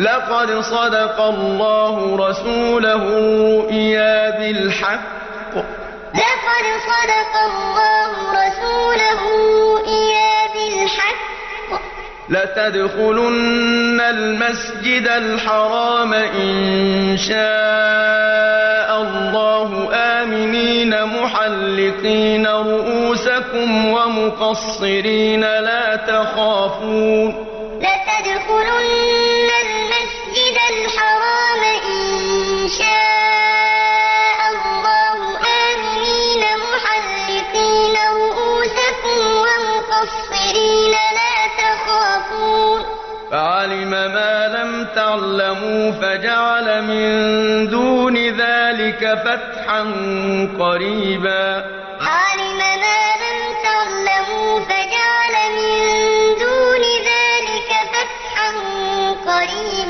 لقد صدق الله رسوله الرؤيا بالحق. لقد صدق الله رسوله الرؤيا بالحق. لتدخلن المسجد الحرام إن شاء الله آمنين محلقين رؤوسكم ومقصرين لا تخافون. لتدخلن مبصرين لا تخافون. فعلم ما لم تعلموا فجعل من دون ذلك فتحا قريبا. علم ما لم تعلموا فجعل من دون ذلك فتحا قريبا.